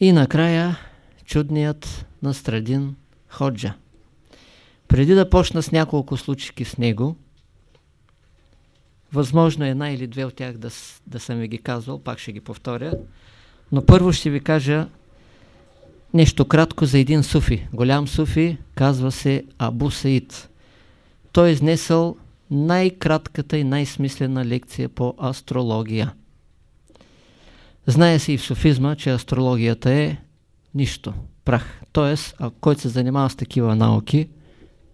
И накрая чудният Настрадин Ходжа. Преди да почна с няколко случки с него, възможно е една или две от тях да, да съм ви ги казвал, пак ще ги повторя, но първо ще ви кажа нещо кратко за един суфи. Голям суфи, казва се Абу Саид. Той е изнесъл най-кратката и най-смислена лекция по астрология. Знае се и в суфизма, че астрологията е нищо, прах. Тоест, който се занимава с такива науки,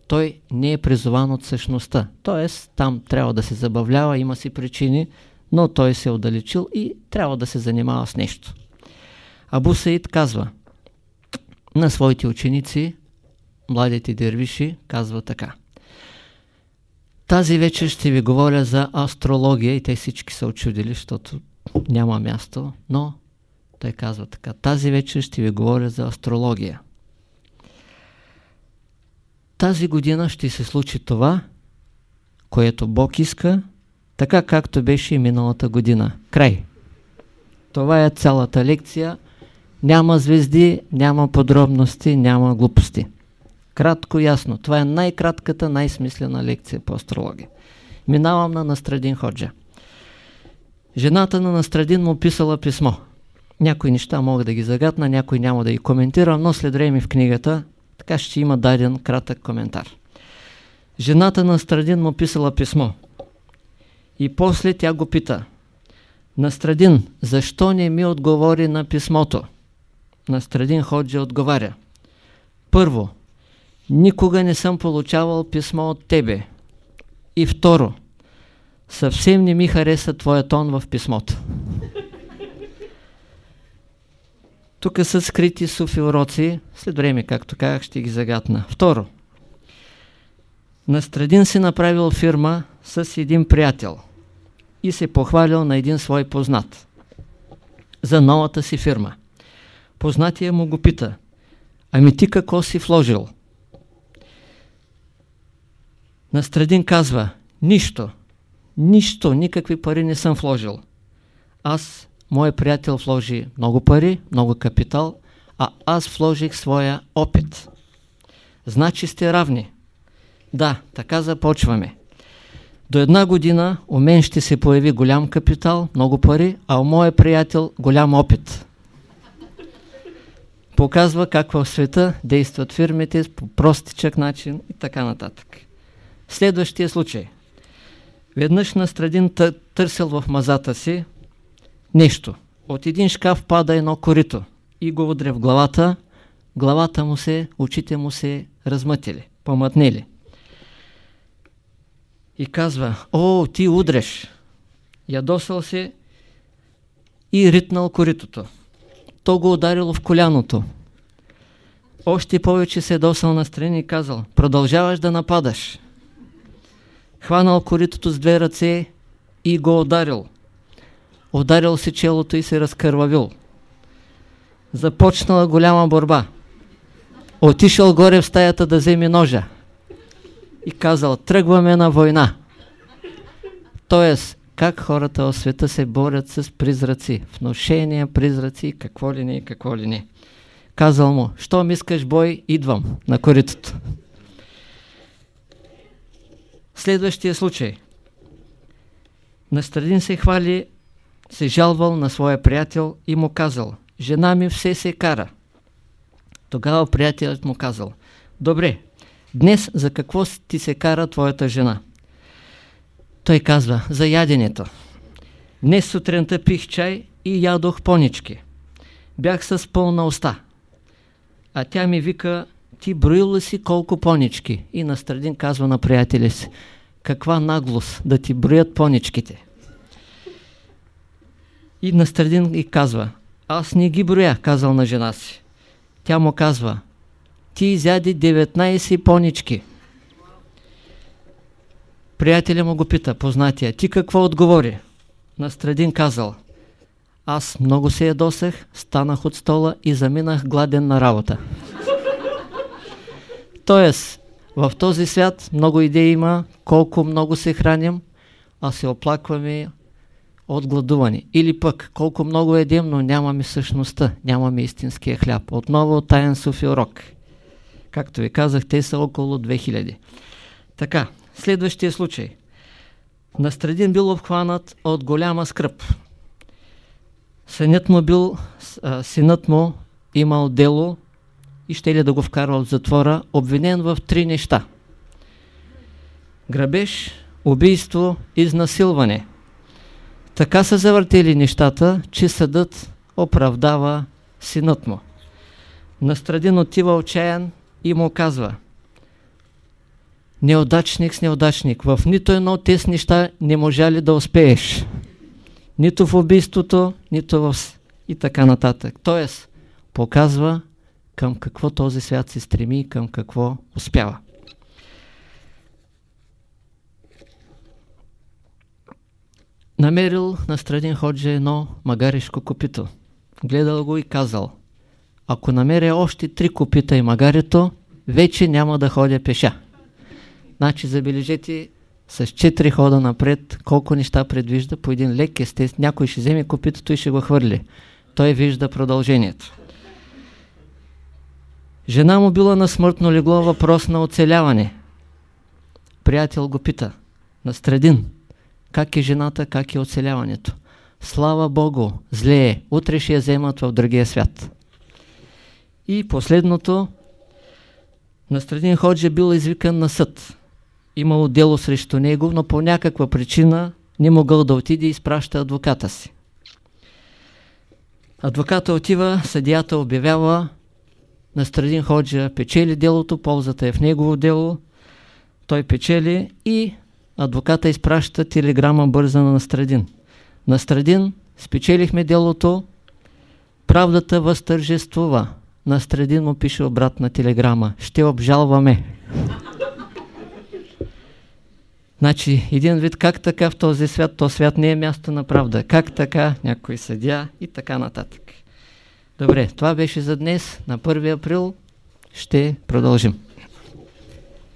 той не е призован от същността. Тоест, там трябва да се забавлява, има си причини, но той се е отдалечил и трябва да се занимава с нещо. Абу Саид казва на своите ученици, младите дервиши, казва така. Тази вечер ще ви говоря за астрология и те всички са очудили, защото няма място, но той казва така. Тази вечер ще ви говоря за астрология. Тази година ще се случи това, което Бог иска, така както беше и миналата година. Край. Това е цялата лекция. Няма звезди, няма подробности, няма глупости. Кратко, ясно. Това е най-кратката, най-смислена лекция по астрология. Минавам на Настрадин Ходжа. Жената на Настрадин му писала писмо. Някои неща мога да ги загадна, някои няма да ги коментирам, но след време в книгата така ще има даден кратък коментар. Жената на Настрадин му писала писмо. И после тя го пита. Настрадин, защо не ми отговори на писмото? Настрадин Ходжа отговаря. Първо, никога не съм получавал писмо от тебе. И второ, съвсем не ми хареса твоя тон в писмото. Тук са скрити суфи уроци, след време, както казах, ще ги загатна. Второ, Настрадин си направил фирма с един приятел и се похвалил на един свой познат за новата си фирма. Познатия му го пита, ами ти какво си вложил? Настрадин казва, нищо, нищо, никакви пари не съм вложил. Аз, моят приятел вложи много пари, много капитал, а аз вложих своя опит. Значи сте равни. Да, така започваме. До една година у мен ще се появи голям капитал, много пари, а у моя приятел голям опит. Показва как в света действат фирмите по простичък начин и така нататък. Следващия случай. Веднъж Настрадин търсил в мазата си нещо. От един шкаф пада едно корито и го удря в главата. Главата му се, очите му се размътили, помътнели. И казва, о, ти удреш. Ядосал се и ритнал коритото. То го ударило в коляното. Още повече се досал на страни и казал, продължаваш да нападаш хванал коритото с две ръце и го ударил. Ударил се челото и се разкървавил. Започнала голяма борба. Отишъл горе в стаята да вземе ножа и казал, тръгваме на война. Тоест, как хората в света се борят с призраци, вношения, призраци, какво ли не, какво ли не. Казал му, щом искаш бой, идвам на коритото. Следващия случай. Настрадин се хвали, се жалвал на своя приятел и му казал, жена ми все се кара. Тогава приятелът му казал, добре, днес за какво ти се кара твоята жена? Той казва, за яденето. Днес сутринта пих чай и ядох понички. Бях с пълна уста. А тя ми вика, ти броил ли си колко понички? И Настрадин казва на приятеля си, каква наглост да ти броят поничките. И Настрадин и казва, аз не ги броя, казал на жена си. Тя му казва, ти изяди 19 понички. Приятеля му го пита, познатия, ти какво отговори? Настрадин казал, аз много се ядосах, станах от стола и заминах гладен на работа. Тоест, в този свят много идеи има, колко много се храним, а се оплакваме от гладуване. Или пък, колко много едем, но нямаме същността, нямаме истинския хляб. Отново таен суфи урок. Както ви казах, те са около 2000. Така, следващия случай. Настрадин бил обхванат от голяма скръп. Синът му бил, а, синът му имал дело и ще ли да го вкарва от затвора, обвинен в три неща. Грабеж, убийство, изнасилване. Така са завъртели нещата, че съдът оправдава синът му. Настрадин отива отчаян и му казва Неудачник с неудачник, в нито едно от тези неща не можа ли да успееш. Нито в убийството, нито в... и така нататък. Тоест, показва към какво този свят се стреми и към какво успява. Намерил на Страдин Ходжа едно магарешко копито. Гледал го и казал, ако намеря още три копита и магарето, вече няма да ходя пеша. Значи, забележете, с четири хода напред, колко неща предвижда по един лек естествен. Някой ще вземе копитото и ще го хвърли. Той вижда продължението. Жена му била на смъртно легло въпрос на оцеляване. Приятел го пита. На Страдин. Как е жената, как е оцеляването? Слава Богу, зле е. Утре ще я вземат в другия свят. И последното. Настрадин Ходжа бил извикан на съд. Имало дело срещу него, но по някаква причина не могъл да отиде и изпраща адвоката си. Адвоката отива, съдията обявява Настрадин Ходжа печели делото, ползата е в негово дело, той печели и адвоката изпраща телеграма бърза на Настрадин. Настрадин, спечелихме делото, правдата възтържествува. Настрадин му пише обратна телеграма. Ще обжалваме. Значи, един вид как така в този свят, то свят не е място на правда. Как така някой съдя и така нататък. Добре, това беше за днес. На 1 април ще продължим.